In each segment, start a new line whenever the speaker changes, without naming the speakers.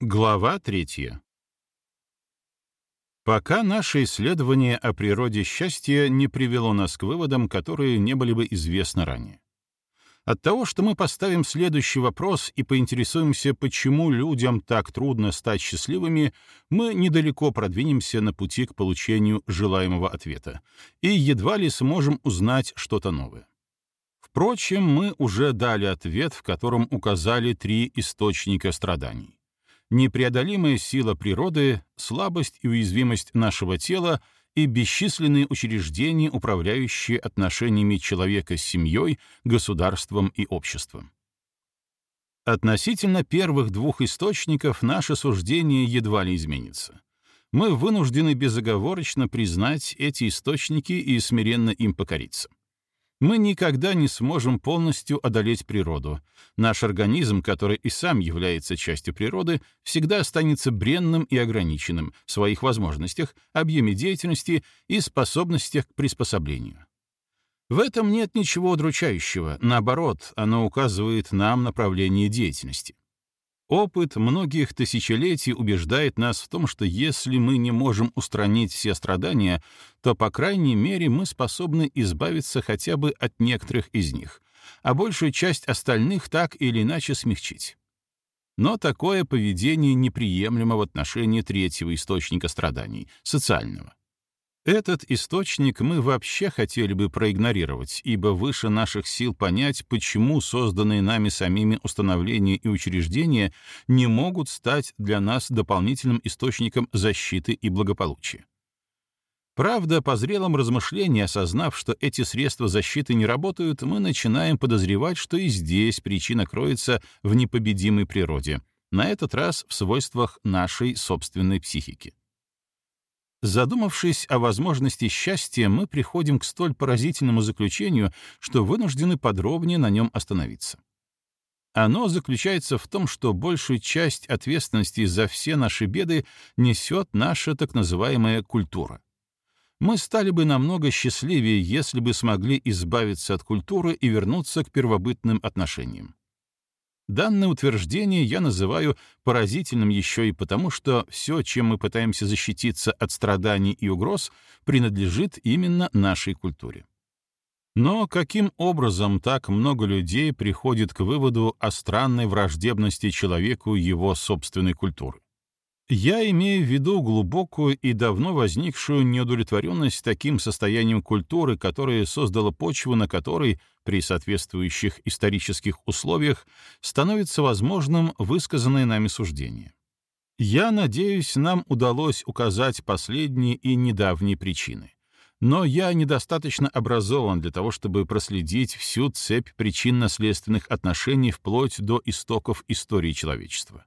Глава третья. Пока наше исследование о природе счастья не привело нас к выводам, которые не были бы известны ранее. От того, что мы поставим следующий вопрос и поинтересуемся, почему людям так трудно стать счастливыми, мы недалеко продвинемся на пути к получению желаемого ответа и едва ли сможем узнать что-то новое. Впрочем, мы уже дали ответ, в котором указали три источника страданий непреодолимая сила природы, слабость и уязвимость нашего тела и бесчисленные учреждения, управляющие отношениями человека с семьей, государством и обществом. Относительно первых двух источников наше суждение едва ли изменится. Мы вынуждены безоговорочно признать эти источники и смиренно им покориться. Мы никогда не сможем полностью одолеть природу. Наш организм, который и сам является частью природы, всегда останется бренным и ограниченным в своих возможностях, объеме деятельности и способностях к приспособлению. В этом нет ничего удручающего, наоборот, оно указывает нам направление деятельности. Опыт многих тысячелетий убеждает нас в том, что если мы не можем устранить все страдания, то, по крайней мере, мы способны избавиться хотя бы от некоторых из них, а большую часть остальных так или иначе смягчить. Но такое поведение неприемлемо в отношении третьего источника страданий — социального. Этот источник мы вообще хотели бы проигнорировать, ибо выше наших сил понять, почему созданные нами самими установления и учреждения не могут стать для нас дополнительным источником защиты и благополучия. Правда, по зрелом размышлении, осознав, что эти средства защиты не работают, мы начинаем подозревать, что и здесь причина кроется в непобедимой природе, на этот раз в свойствах нашей собственной психики. Задумавшись о возможности счастья, мы приходим к столь поразительному заключению, что вынуждены подробнее на нем остановиться. Оно заключается в том, что большую часть ответственности за все наши беды несет наша так называемая культура. Мы стали бы намного счастливее, если бы смогли избавиться от культуры и вернуться к первобытным отношениям. Данное утверждение я называю поразительным еще и потому, что все, чем мы пытаемся защититься от страданий и угроз, принадлежит именно нашей культуре. Но каким образом так много людей приходит к выводу о странной враждебности человеку его собственной культуры? Я имею в виду глубокую и давно возникшую неудовлетворенность таким состоянием культуры, которое создало почву, на которой, при соответствующих исторических условиях, становится возможным высказанное нами суждение. Я надеюсь, нам удалось указать последние и недавние причины. Но я недостаточно образован для того, чтобы проследить всю цепь причинно-следственных отношений вплоть до истоков истории человечества.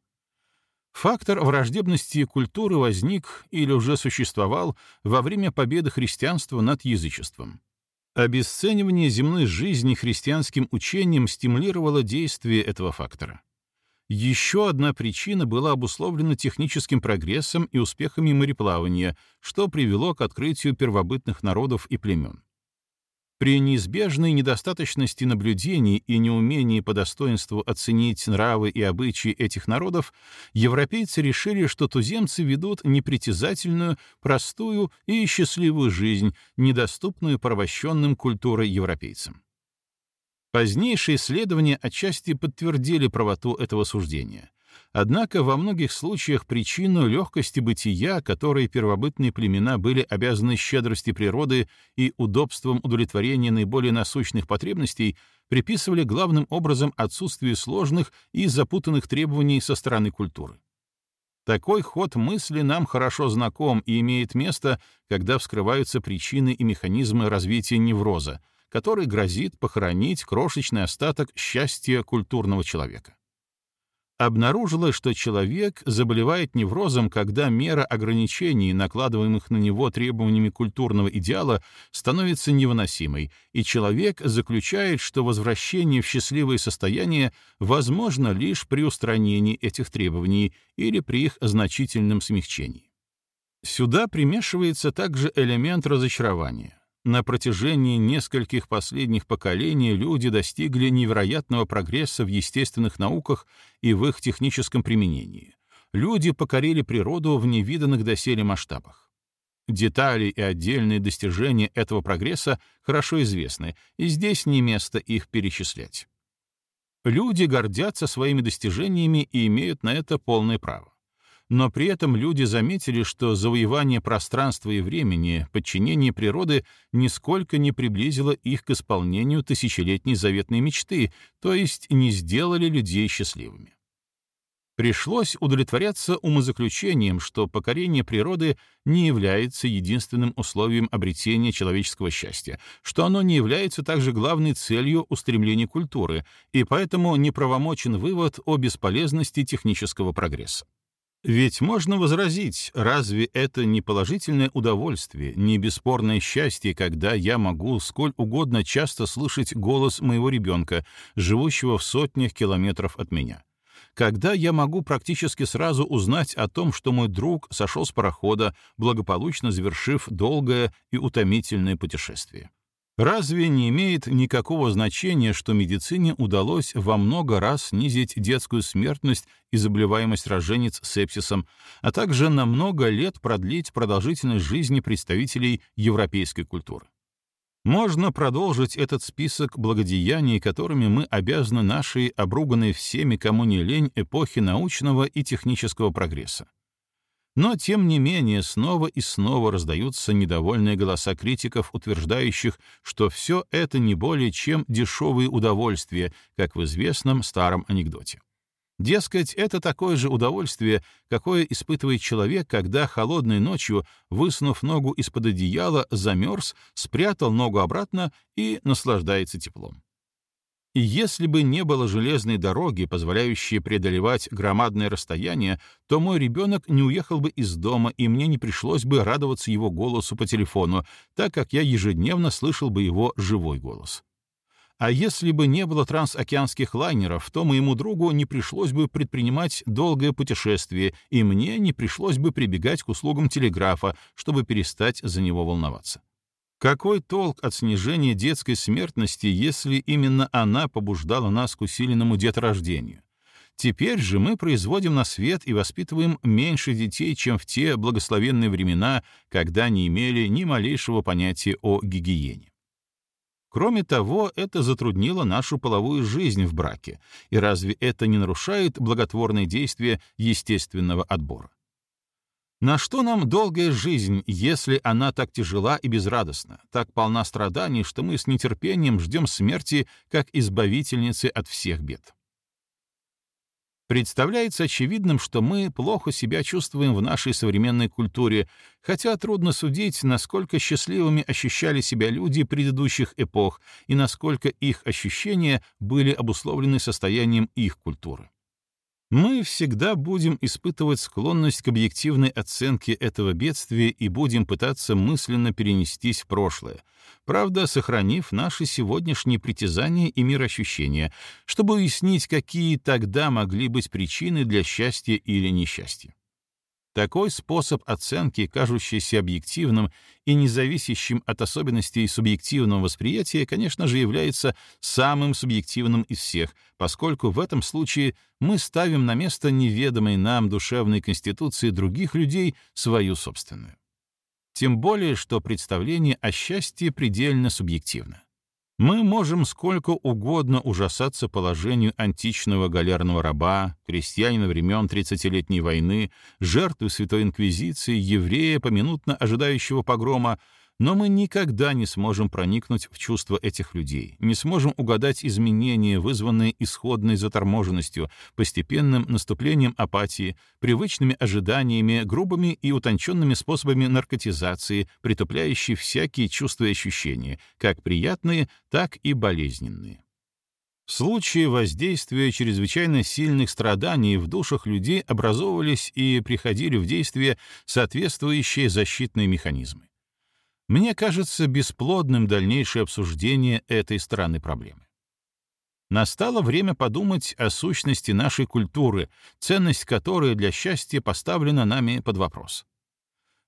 Фактор враждебности культуры возник или уже существовал во время победы христианства над язычеством. Обесценивание земной жизни христианским учением стимулировало действие этого фактора. Еще одна причина была обусловлена техническим прогрессом и успехами мореплавания, что привело к открытию первобытных народов и племен. При неизбежной недостаточности наблюдений и неумении по достоинству оценить нравы и обычаи этих народов, европейцы решили, что туземцы ведут непритязательную, простую и счастливую жизнь, недоступную порабощенным культурой европейцам. Позднейшие исследования отчасти подтвердили правоту этого суждения — Однако во многих случаях причину легкости бытия, которой первобытные племена были обязаны щедрости природы и удобством удовлетворения наиболее насущных потребностей, приписывали главным образом отсутствию сложных и запутанных требований со стороны культуры. Такой ход мысли нам хорошо знаком и имеет место, когда вскрываются причины и механизмы развития невроза, который грозит похоронить крошечный остаток счастья культурного человека обнаружилось, что человек заболевает неврозом, когда мера ограничений, накладываемых на него требованиями культурного идеала, становится невыносимой, и человек заключает, что возвращение в счастливое состояние возможно лишь при устранении этих требований или при их значительном смягчении. Сюда примешивается также элемент разочарования. На протяжении нескольких последних поколений люди достигли невероятного прогресса в естественных науках и в их техническом применении. люди покорили природу в невиданных доселе масштабах. Детали и отдельные достижения этого прогресса хорошо известны, и здесь не место их перечислять. Люди гордятся своими достижениями и имеют на это полное право. Но при этом люди заметили, что завоевание пространства и времени, подчинение природы нисколько не приблизило их к исполнению тысячелетней заветной мечты, то есть не сделали людей счастливыми. Пришлось удовлетворяться умозаключением, что покорение природы не является единственным условием обретения человеческого счастья, что оно не является также главной целью устремления культуры, и поэтому неправомочен вывод о бесполезности технического прогресса. Ведь можно возразить, разве это не положительное удовольствие, не бесспорное счастье, когда я могу сколь угодно часто слышать голос моего ребенка, живущего в сотнях километров от меня? когда я могу практически сразу узнать о том, что мой друг сошел с парохода, благополучно завершив долгое и утомительное путешествие. Разве не имеет никакого значения, что медицине удалось во много раз снизить детскую смертность и заболеваемость роженец сепсисом, а также на много лет продлить продолжительность жизни представителей европейской культуры? Можно продолжить этот список благодеяний, которыми мы обязаны нашей обруганной всеми, кому не лень, эпохи научного и технического прогресса. Но, тем не менее, снова и снова раздаются недовольные голоса критиков, утверждающих, что все это не более чем дешевые удовольствия, как в известном старом анекдоте. Дескать, это такое же удовольствие, какое испытывает человек, когда холодной ночью, высунув ногу из-под одеяла, замерз, спрятал ногу обратно и наслаждается теплом. И если бы не было железной дороги, позволяющей преодолевать громадное расстояние, то мой ребенок не уехал бы из дома, и мне не пришлось бы радоваться его голосу по телефону, так как я ежедневно слышал бы его живой голос. А если бы не было трансокеанских лайнеров, то моему другу не пришлось бы предпринимать долгое путешествие, и мне не пришлось бы прибегать к услугам телеграфа, чтобы перестать за него волноваться. Какой толк от снижения детской смертности, если именно она побуждала нас к усиленному деторождению? Теперь же мы производим на свет и воспитываем меньше детей, чем в те благословенные времена, когда не имели ни малейшего понятия о гигиене. Кроме того, это затруднило нашу половую жизнь в браке, и разве это не нарушает благотворные действия естественного отбора? На что нам долгая жизнь, если она так тяжела и безрадостна, так полна страданий, что мы с нетерпением ждем смерти как избавительницы от всех бед? Представляется очевидным, что мы плохо себя чувствуем в нашей современной культуре, хотя трудно судить, насколько счастливыми ощущали себя люди предыдущих эпох и насколько их ощущения были обусловлены состоянием их культуры. Мы всегда будем испытывать склонность к объективной оценке этого бедствия и будем пытаться мысленно перенестись в прошлое, правда, сохранив наши сегодняшние притязания и мироощущения, чтобы уяснить, какие тогда могли быть причины для счастья или несчастья. Такой способ оценки, кажущийся объективным и независящим от особенностей субъективного восприятия, конечно же, является самым субъективным из всех, поскольку в этом случае мы ставим на место неведомой нам душевной конституции других людей свою собственную. Тем более, что представление о счастье предельно субъективно. Мы можем сколько угодно ужасаться положению античного галерного раба, крестьянина времен Тридцатилетней войны, жертвы Святой Инквизиции, еврея, поминутно ожидающего погрома, но мы никогда не сможем проникнуть в чувства этих людей, не сможем угадать изменения, вызванные исходной заторможенностью, постепенным наступлением апатии, привычными ожиданиями, грубыми и утонченными способами наркотизации, притупляющей всякие чувства и ощущения, как приятные, так и болезненные. В случае воздействия чрезвычайно сильных страданий в душах людей образовывались и приходили в действие соответствующие защитные механизмы. Мне кажется бесплодным дальнейшее обсуждение этой стороны проблемы. Настало время подумать о сущности нашей культуры, ценность которой для счастья поставлена нами под вопрос.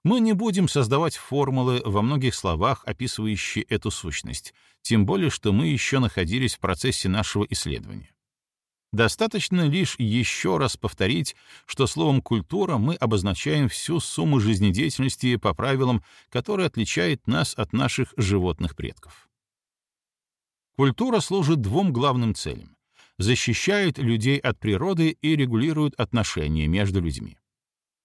Мы не будем создавать формулы во многих словах, описывающие эту сущность, тем более что мы еще находились в процессе нашего исследования. Достаточно лишь еще раз повторить, что словом «культура» мы обозначаем всю сумму жизнедеятельности по правилам, которые отличает нас от наших животных предков. Культура служит двум главным целям — защищает людей от природы и регулирует отношения между людьми.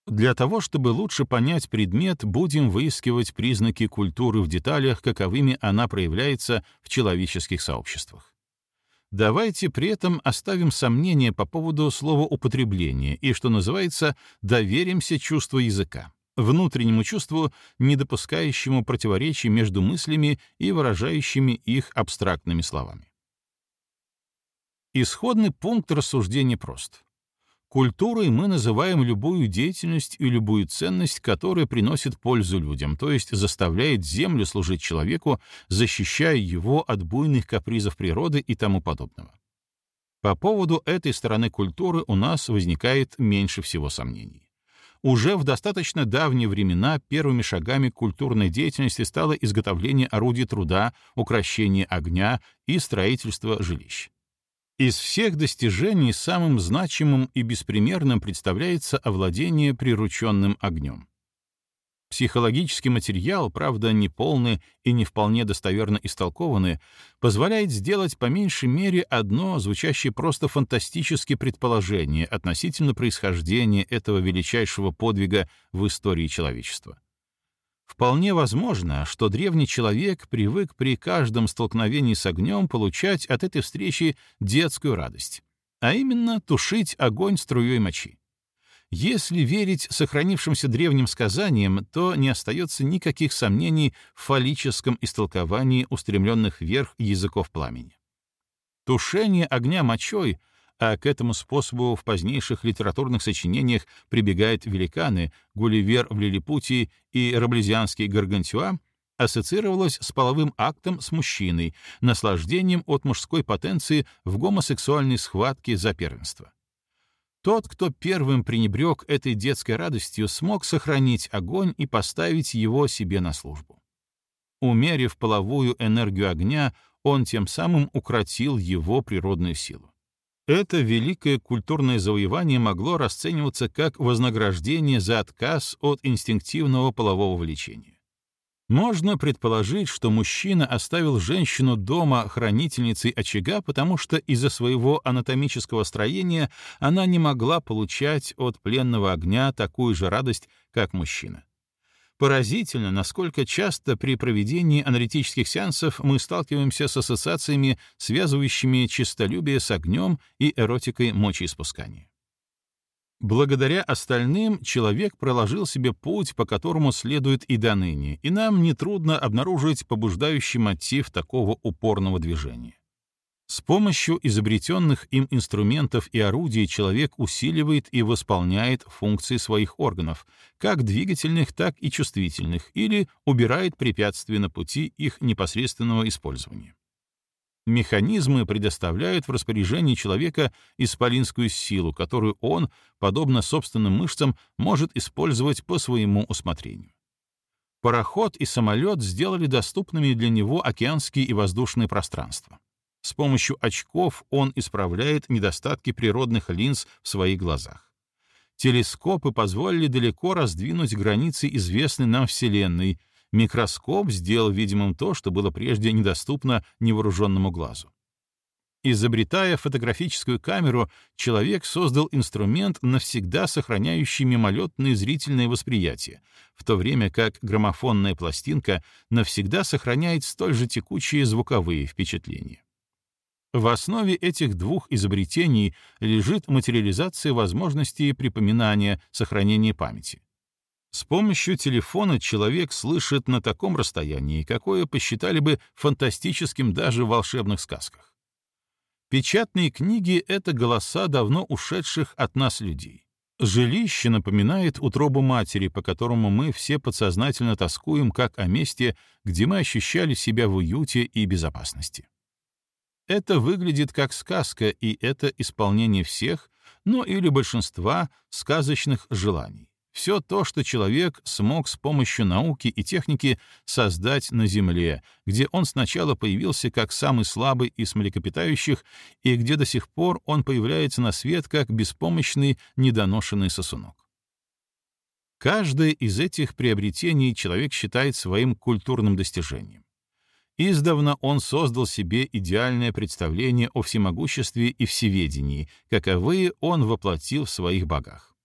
Для того, чтобы лучше понять предмет, будем выискивать признаки культуры в деталях, каковыми она проявляется в человеческих сообществах. Давайте при этом оставим сомнения по поводу слова употребления и, что называется, доверимся чувству языка, внутреннему чувству, не допускающему противоречий между мыслями и выражающими их абстрактными словами. Исходный пункт рассуждения прост. Культурой мы называем любую деятельность и любую ценность, которая приносит пользу людям, то есть заставляет землю служить человеку, защищая его от буйных капризов природы и тому подобного. По поводу этой стороны культуры у нас возникает меньше всего сомнений. Уже в достаточно давние времена первыми шагами культурной деятельности стало изготовление орудий труда, укращение огня и строительство жилищ. Из всех достижений самым значимым и беспримерным представляется овладение прирученным огнем. Психологический материал, правда, не полный и не вполне достоверно истолкованный, позволяет сделать по меньшей мере одно, звучащее просто фантастически предположение относительно происхождения этого величайшего подвига в истории человечества. Вполне возможно, что древний человек привык при каждом столкновении с огнем получать от этой встречи детскую радость, а именно тушить огонь струей мочи. Если верить сохранившимся древним сказаниям, то не остается никаких сомнений в фаллическом истолковании устремленных вверх языков пламени. Тушение огня мочой а к этому способу в позднейших литературных сочинениях прибегают великаны Гулливер в Лилипутии и Раблезианский Гаргантюа, ассоциировалось с половым актом с мужчиной, наслаждением от мужской потенции в гомосексуальной схватке за первенство. Тот, кто первым пренебрег этой детской радостью, смог сохранить огонь и поставить его себе на службу. Умерив половую энергию огня, он тем самым укротил его природную силу. Это великое культурное завоевание могло расцениваться как вознаграждение за отказ от инстинктивного полового влечения. Можно предположить, что мужчина оставил женщину дома хранительницей очага, потому что из-за своего анатомического строения она не могла получать от пленного огня такую же радость, как мужчина. Поразительно, насколько часто при проведении аналитических сеансов мы сталкиваемся с ассоциациями, связывающими чистолюбие с огнем и эротикой мочеиспускания. Благодаря остальным человек проложил себе путь, по которому следует и до ныне, и нам нетрудно обнаружить побуждающий мотив такого упорного движения. С помощью изобретенных им инструментов и орудий человек усиливает и восполняет функции своих органов, как двигательных, так и чувствительных, или убирает препятствия на пути их непосредственного использования. Механизмы предоставляют в распоряжении человека исполинскую силу, которую он, подобно собственным мышцам, может использовать по своему усмотрению. Пароход и самолет сделали доступными для него океанские и воздушные пространства. С помощью очков он исправляет недостатки природных линз в своих глазах. Телескопы позволили далеко раздвинуть границы известной нам Вселенной, микроскоп сделал видимым то, что было прежде недоступно невооруженному глазу. Изобретая фотографическую камеру, человек создал инструмент, навсегда сохраняющий мимолетное зрительное восприятие, в то время как граммофонная пластинка навсегда сохраняет столь же текучие звуковые впечатления. В основе этих двух изобретений лежит материализация возможностей припоминания, сохранения памяти. С помощью телефона человек слышит на таком расстоянии, какое посчитали бы фантастическим даже в волшебных сказках. Печатные книги — это голоса давно ушедших от нас людей. Жилище напоминает утробу матери, по которому мы все подсознательно тоскуем, как о месте, где мы ощущали себя в уюте и безопасности. Это выглядит как сказка, и это исполнение всех, но или большинства сказочных желаний. все то, что человек смог с помощью науки и техники создать на Земле, где он сначала появился как самый слабый из млекопитающих и где до сих пор он появляется на свет как беспомощный недоношенный сосунок. Каждое из этих приобретений человек считает своим культурным достижением. Издавна он создал себе идеальное представление о всемогуществе и всеведении, каковые он воплотил в своих богах.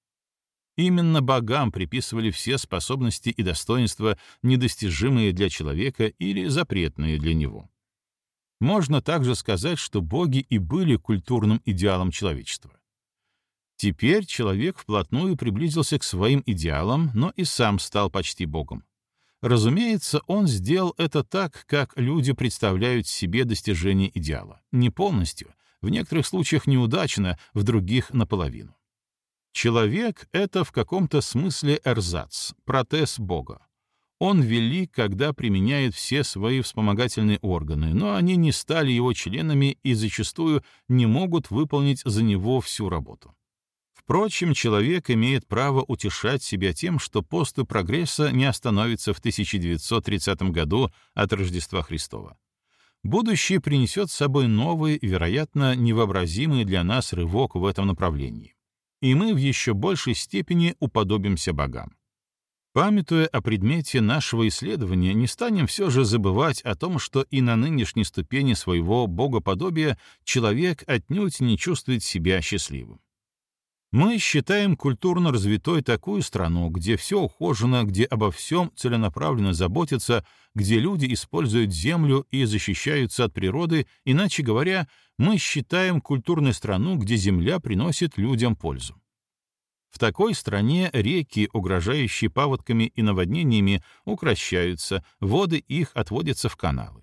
Именно богам приписывали все способности и достоинства, недостижимые для человека или запретные для него. Можно также сказать, что боги и были культурным идеалом человечества. Теперь человек вплотную приблизился к своим идеалам, но и сам стал почти богом. Разумеется, он сделал это так, как люди представляют себе достижение идеала. Не полностью, в некоторых случаях неудачно, в других — наполовину. Человек — это в каком-то смысле эрзац, протез Бога. Он велик, когда применяет все свои вспомогательные органы, но они не стали его членами и зачастую не могут выполнить за него всю работу. Впрочем, человек имеет право утешать себя тем, что посту прогресса не остановится в 1930 году от Рождества Христова. Будущее принесет с собой новый, вероятно, невообразимый для нас рывок в этом направлении и мы в еще большей степени уподобимся богам. Памятуя о предмете нашего исследования, не станем все же забывать о том, что и на нынешней ступени своего богоподобия человек отнюдь не чувствует себя счастливым. Мы считаем культурно развитой такую страну, где все ухожено, где обо всем целенаправленно заботятся, где люди используют землю и защищаются от природы, иначе говоря, мы считаем культурной страну, где земля приносит людям пользу. В такой стране реки, угрожающие паводками и наводнениями, укращаются, воды их отводятся в каналы.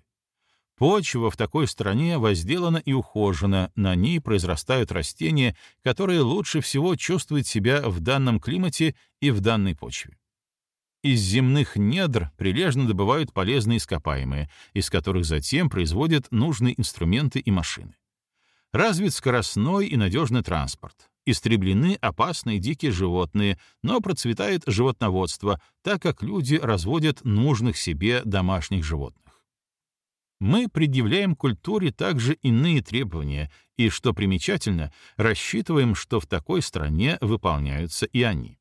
Почва в такой стране возделана и ухожена, на ней произрастают растения, которые лучше всего чувствуют себя в данном климате и в данной почве. Из земных недр прилежно добывают полезные ископаемые, из которых затем производят нужные инструменты и машины. Развит скоростной и надежный транспорт. Истреблены опасные дикие животные, но процветает животноводство, так как люди разводят нужных себе домашних животных мы предъявляем культуре также иные требования, и, что примечательно, рассчитываем, что в такой стране выполняются и они.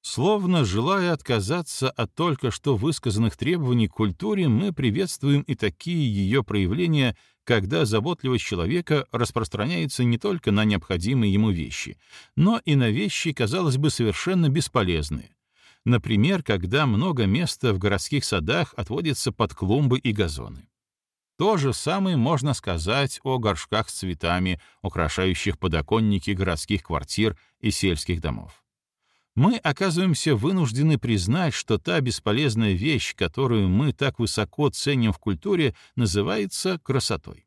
Словно желая отказаться от только что высказанных требований к культуре, мы приветствуем и такие ее проявления, когда заботливость человека распространяется не только на необходимые ему вещи, но и на вещи, казалось бы, совершенно бесполезные. Например, когда много места в городских садах отводится под клумбы и газоны. То же самое можно сказать о горшках с цветами, украшающих подоконники городских квартир и сельских домов. Мы оказываемся вынуждены признать, что та бесполезная вещь, которую мы так высоко ценим в культуре, называется красотой.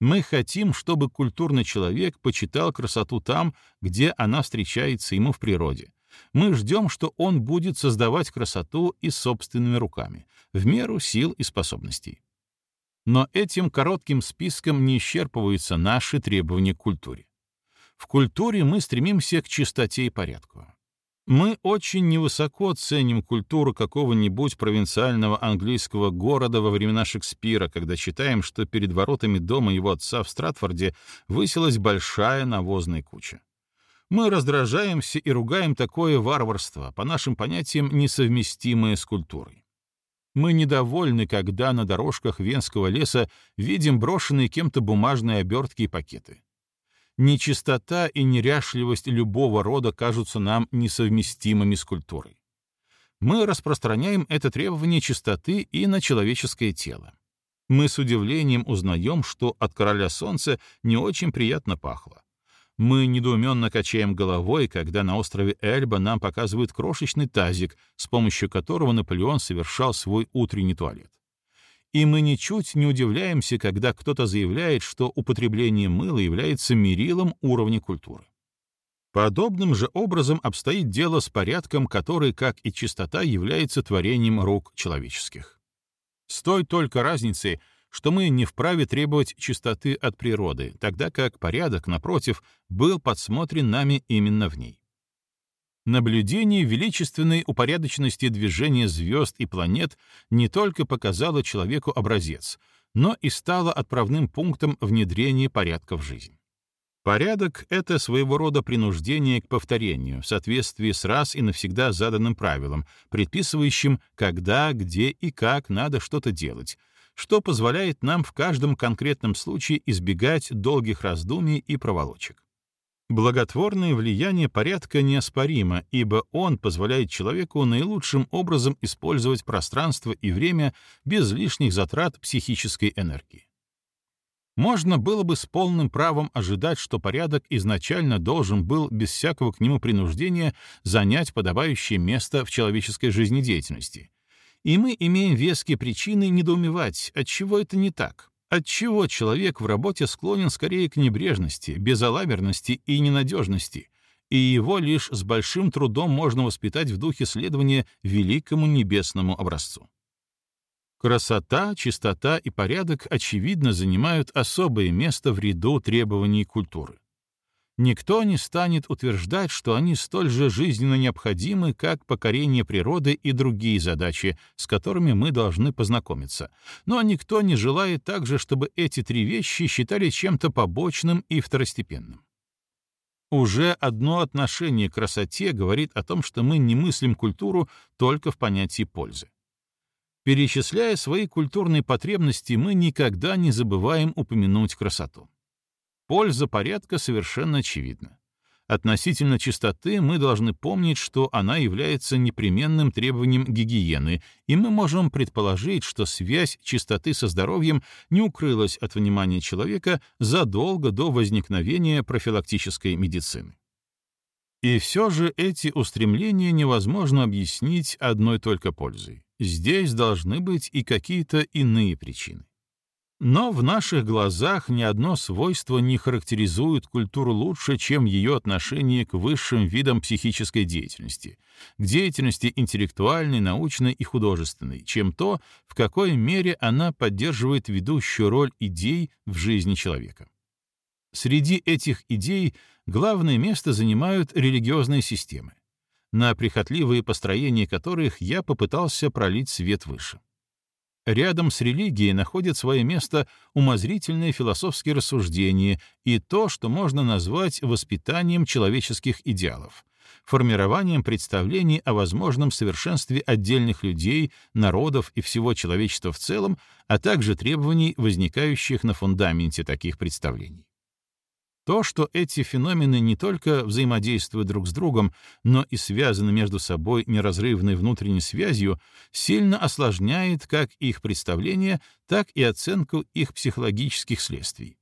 Мы хотим, чтобы культурный человек почитал красоту там, где она встречается ему в природе. Мы ждем, что он будет создавать красоту и собственными руками, в меру сил и способностей. Но этим коротким списком не исчерпываются наши требования к культуре. В культуре мы стремимся к чистоте и порядку. Мы очень невысоко ценим культуру какого-нибудь провинциального английского города во времена Шекспира, когда читаем, что перед воротами дома его отца в Стратфорде высилась большая навозная куча. Мы раздражаемся и ругаем такое варварство, по нашим понятиям, несовместимое с культурой. Мы недовольны, когда на дорожках Венского леса видим брошенные кем-то бумажные обертки и пакеты. Нечистота и неряшливость любого рода кажутся нам несовместимыми с культурой. Мы распространяем это требование чистоты и на человеческое тело. Мы с удивлением узнаем, что от короля солнца не очень приятно пахло. Мы недоуменно качаем головой, когда на острове Эльба нам показывают крошечный тазик, с помощью которого Наполеон совершал свой утренний туалет. И мы ничуть не удивляемся, когда кто-то заявляет, что употребление мыла является мерилом уровня культуры. Подобным же образом обстоит дело с порядком, который, как и чистота, является творением рук человеческих. С той только разницей, что мы не вправе требовать чистоты от природы, тогда как порядок, напротив, был подсмотрен нами именно в ней. Наблюдение величественной упорядоченности движения звезд и планет не только показало человеку образец, но и стало отправным пунктом внедрения порядка в жизнь. Порядок — это своего рода принуждение к повторению в соответствии с раз и навсегда заданным правилам, предписывающим, когда, где и как надо что-то делать, что позволяет нам в каждом конкретном случае избегать долгих раздумий и проволочек. Благотворное влияние порядка неоспоримо, ибо он позволяет человеку наилучшим образом использовать пространство и время без лишних затрат психической энергии. Можно было бы с полным правом ожидать, что порядок изначально должен был без всякого к нему принуждения занять подобающее место в человеческой жизнедеятельности. И мы имеем веские причины недоумевать, отчего это не так. Отчего человек в работе склонен скорее к небрежности, безалаберности и ненадежности, и его лишь с большим трудом можно воспитать в духе следования великому небесному образцу. Красота, чистота и порядок, очевидно, занимают особое место в ряду требований культуры. Никто не станет утверждать, что они столь же жизненно необходимы, как покорение природы и другие задачи, с которыми мы должны познакомиться. Но никто не желает также, чтобы эти три вещи считали чем-то побочным и второстепенным. Уже одно отношение к красоте говорит о том, что мы не мыслим культуру только в понятии пользы. Перечисляя свои культурные потребности, мы никогда не забываем упомянуть красоту. Польза порядка совершенно очевидна. Относительно чистоты мы должны помнить, что она является непременным требованием гигиены, и мы можем предположить, что связь чистоты со здоровьем не укрылась от внимания человека задолго до возникновения профилактической медицины. И все же эти устремления невозможно объяснить одной только пользой. Здесь должны быть и какие-то иные причины. Но в наших глазах ни одно свойство не характеризует культуру лучше, чем ее отношение к высшим видам психической деятельности, к деятельности интеллектуальной, научной и художественной, чем то, в какой мере она поддерживает ведущую роль идей в жизни человека. Среди этих идей главное место занимают религиозные системы, на прихотливые построения которых я попытался пролить свет выше. Рядом с религией находит свое место умозрительные философские рассуждения и то, что можно назвать воспитанием человеческих идеалов, формированием представлений о возможном совершенстве отдельных людей, народов и всего человечества в целом, а также требований, возникающих на фундаменте таких представлений. То, что эти феномены не только взаимодействуют друг с другом, но и связаны между собой неразрывной внутренней связью, сильно осложняет как их представление, так и оценку их психологических следствий.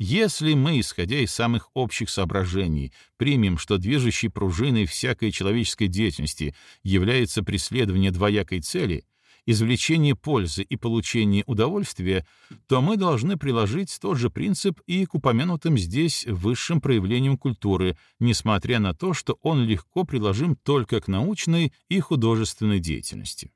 Если мы, исходя из самых общих соображений, примем, что движущей пружиной всякой человеческой деятельности является преследование двоякой цели, извлечение пользы и получение удовольствия, то мы должны приложить тот же принцип и к упомянутым здесь высшим проявлениям культуры, несмотря на то, что он легко приложим только к научной и художественной деятельности.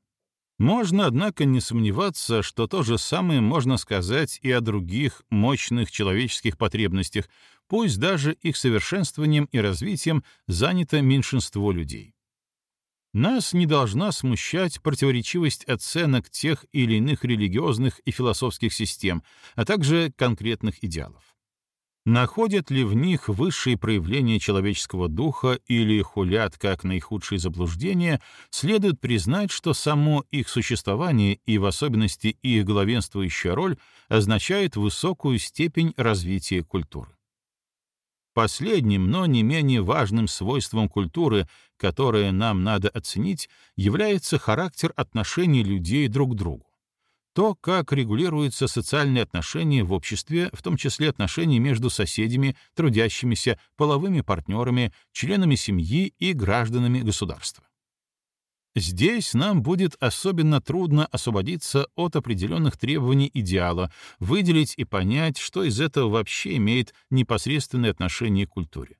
Можно, однако, не сомневаться, что то же самое можно сказать и о других мощных человеческих потребностях, пусть даже их совершенствованием и развитием занято меньшинство людей. Нас не должна смущать противоречивость оценок тех или иных религиозных и философских систем, а также конкретных идеалов. Находят ли в них высшие проявления человеческого духа или хулят как наихудшие заблуждения, следует признать, что само их существование и в особенности их главенствующая роль означает высокую степень развития культуры. Последним, но не менее важным свойством культуры, которое нам надо оценить, является характер отношений людей друг к другу. То, как регулируются социальные отношения в обществе, в том числе отношения между соседями, трудящимися, половыми партнерами, членами семьи и гражданами государства. Здесь нам будет особенно трудно освободиться от определенных требований идеала, выделить и понять, что из этого вообще имеет непосредственное отношение к культуре.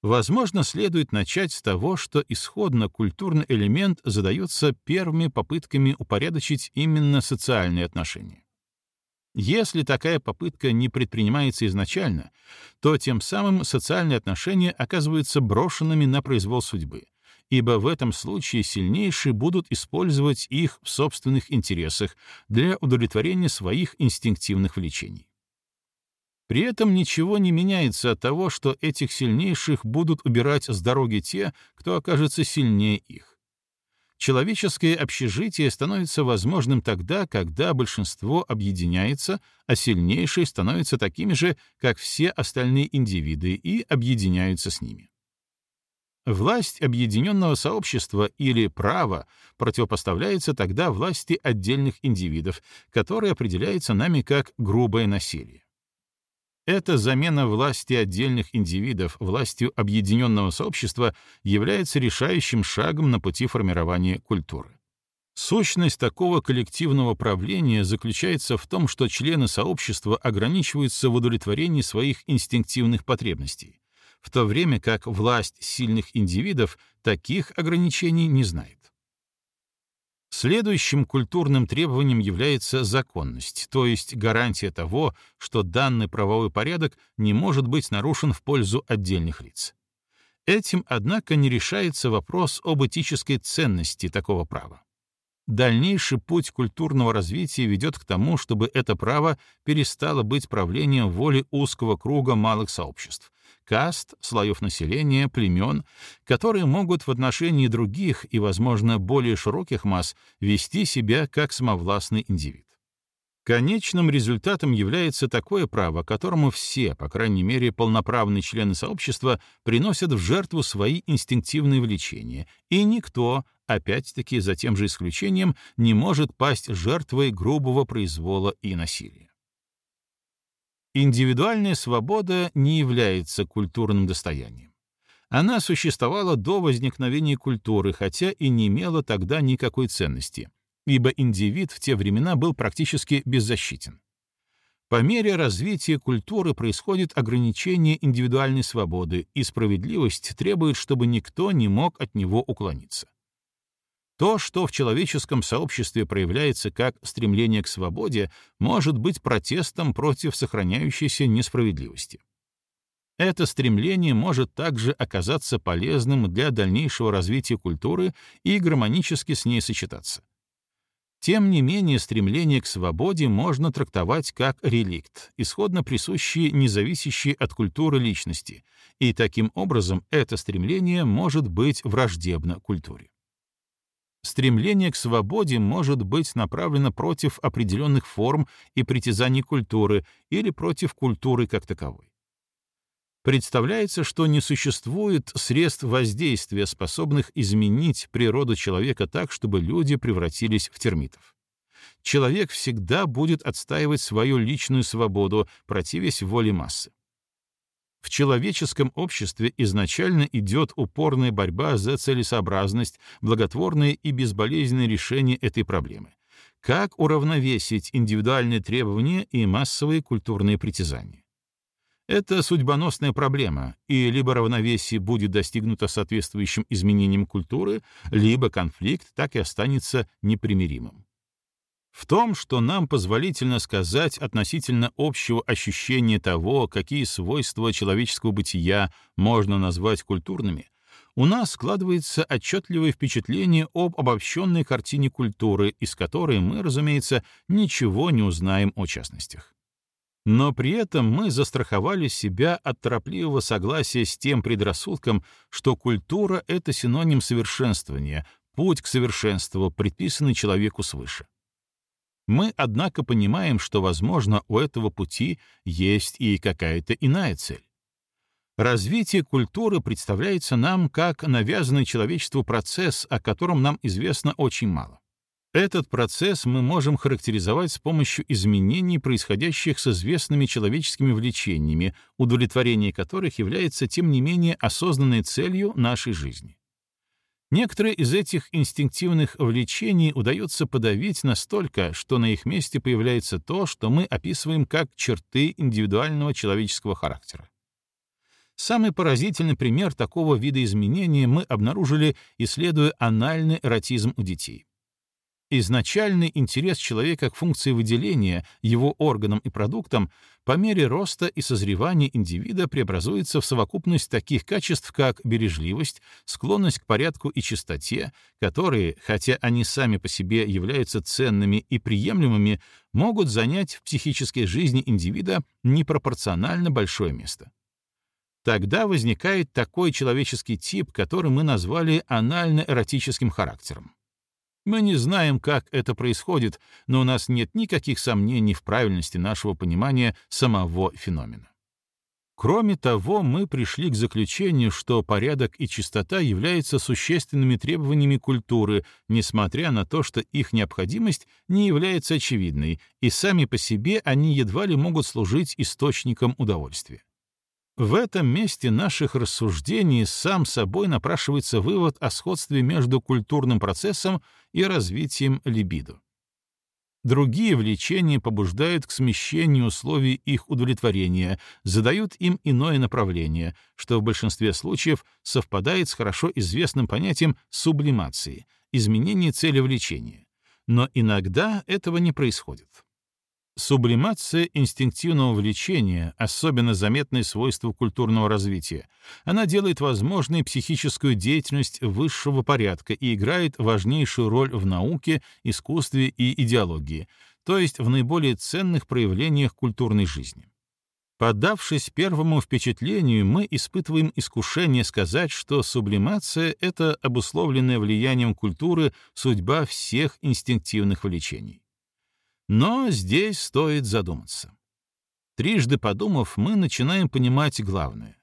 Возможно, следует начать с того, что исходно культурный элемент задается первыми попытками упорядочить именно социальные отношения. Если такая попытка не предпринимается изначально, то тем самым социальные отношения оказываются брошенными на произвол судьбы, ибо в этом случае сильнейшие будут использовать их в собственных интересах для удовлетворения своих инстинктивных влечений. При этом ничего не меняется от того, что этих сильнейших будут убирать с дороги те, кто окажется сильнее их. Человеческое общежитие становится возможным тогда, когда большинство объединяется, а сильнейшие становятся такими же, как все остальные индивиды, и объединяются с ними. Власть объединенного сообщества или право противопоставляется тогда власти отдельных индивидов, которая определяется нами как грубое насилие. Эта замена власти отдельных индивидов властью объединенного сообщества является решающим шагом на пути формирования культуры. Сущность такого коллективного правления заключается в том, что члены сообщества ограничиваются в удовлетворении своих инстинктивных потребностей, в то время как власть сильных индивидов таких ограничений не знает. Следующим культурным требованием является законность, то есть гарантия того, что данный правовой порядок не может быть нарушен в пользу отдельных лиц. Этим, однако, не решается вопрос об этической ценности такого права. Дальнейший путь культурного развития ведет к тому, чтобы это право перестало быть правлением воли узкого круга малых сообществ, каст, слоев населения, племен, которые могут в отношении других и, возможно, более широких масс вести себя как самовластный индивид. Конечным результатом является такое право, которому все, по крайней мере, полноправные члены сообщества, приносят в жертву свои инстинктивные влечения, и никто, опять-таки за тем же исключением, не может пасть жертвой грубого произвола и насилия. Индивидуальная свобода не является культурным достоянием. Она существовала до возникновения культуры, хотя и не имела тогда никакой ценности, ибо индивид в те времена был практически беззащитен. По мере развития культуры происходит ограничение индивидуальной свободы, и справедливость требует, чтобы никто не мог от него уклониться. То, что в человеческом сообществе проявляется как стремление к свободе, может быть протестом против сохраняющейся несправедливости. Это стремление может также оказаться полезным для дальнейшего развития культуры и гармонически с ней сочетаться. Тем не менее, стремление к свободе можно трактовать как реликт, исходно присущий независящий от культуры личности, и таким образом это стремление может быть враждебно культуре. Стремление к свободе может быть направлено против определенных форм и притязаний культуры или против культуры как таковой. Представляется, что не существует средств воздействия, способных изменить природу человека так, чтобы люди превратились в термитов. Человек всегда будет отстаивать свою личную свободу, противясь воле массы. В человеческом обществе изначально идет упорная борьба за целесообразность, благотворное и безболезненное решение этой проблемы. Как уравновесить индивидуальные требования и массовые культурные притязания? Это судьбоносная проблема, и либо равновесие будет достигнуто соответствующим изменением культуры, либо конфликт так и останется непримиримым. В том, что нам позволительно сказать относительно общего ощущения того, какие свойства человеческого бытия можно назвать культурными, у нас складывается отчетливое впечатление об обобщенной картине культуры, из которой мы, разумеется, ничего не узнаем о частностях. Но при этом мы застраховали себя от торопливого согласия с тем предрассудком, что культура — это синоним совершенствования, путь к совершенству, предписанный человеку свыше. Мы, однако, понимаем, что, возможно, у этого пути есть и какая-то иная цель. Развитие культуры представляется нам как навязанный человечеству процесс, о котором нам известно очень мало. Этот процесс мы можем характеризовать с помощью изменений, происходящих с известными человеческими влечениями, удовлетворение которых является, тем не менее, осознанной целью нашей жизни. Некоторые из этих инстинктивных влечений удается подавить настолько, что на их месте появляется то, что мы описываем как черты индивидуального человеческого характера. Самый поразительный пример такого вида изменения мы обнаружили, исследуя анальный эротизм у детей. Изначальный интерес человека к функции выделения, его органам и продуктам, по мере роста и созревания индивида преобразуется в совокупность таких качеств, как бережливость, склонность к порядку и чистоте, которые, хотя они сами по себе являются ценными и приемлемыми, могут занять в психической жизни индивида непропорционально большое место. Тогда возникает такой человеческий тип, который мы назвали анально-эротическим характером. Мы не знаем, как это происходит, но у нас нет никаких сомнений в правильности нашего понимания самого феномена. Кроме того, мы пришли к заключению, что порядок и чистота являются существенными требованиями культуры, несмотря на то, что их необходимость не является очевидной, и сами по себе они едва ли могут служить источником удовольствия. В этом месте наших рассуждений сам собой напрашивается вывод о сходстве между культурным процессом и развитием либидо. Другие влечения побуждают к смещению условий их удовлетворения, задают им иное направление, что в большинстве случаев совпадает с хорошо известным понятием сублимации, изменения цели влечения. Но иногда этого не происходит. Сублимация инстинктивного влечения — особенно заметное свойство культурного развития. Она делает возможной психическую деятельность высшего порядка и играет важнейшую роль в науке, искусстве и идеологии, то есть в наиболее ценных проявлениях культурной жизни. Поддавшись первому впечатлению, мы испытываем искушение сказать, что сублимация — это обусловленная влиянием культуры судьба всех инстинктивных влечений. Но здесь стоит задуматься. Трижды подумав, мы начинаем понимать главное.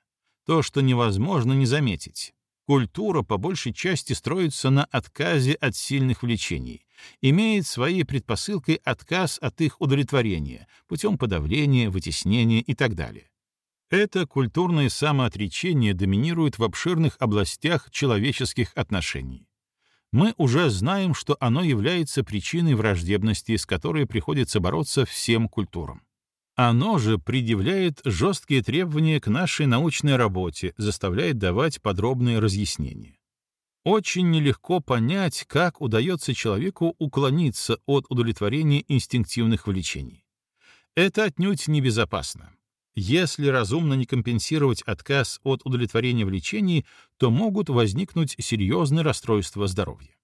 То, что невозможно не заметить. Культура по большей части строится на отказе от сильных влечений, имеет своей предпосылкой отказ от их удовлетворения путем подавления, вытеснения и так далее. Это культурное самоотречение доминирует в обширных областях человеческих отношений мы уже знаем, что оно является причиной враждебности, с которой приходится бороться всем культурам. Оно же предъявляет жесткие требования к нашей научной работе, заставляет давать подробные разъяснения. Очень нелегко понять, как удается человеку уклониться от удовлетворения инстинктивных влечений. Это отнюдь небезопасно. Если разумно не компенсировать отказ от удовлетворения влечений, то могут возникнуть серьезные расстройства здоровья.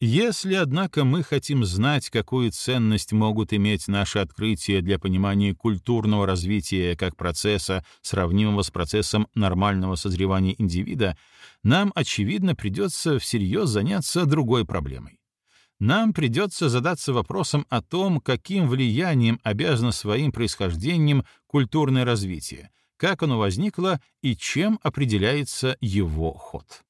Если, однако, мы хотим знать, какую ценность могут иметь наши открытия для понимания культурного развития как процесса, сравнимого с процессом нормального созревания индивида, нам, очевидно, придется всерьез заняться другой проблемой нам придется задаться вопросом о том, каким влиянием обязано своим происхождением культурное развитие, как оно возникло и чем определяется его ход.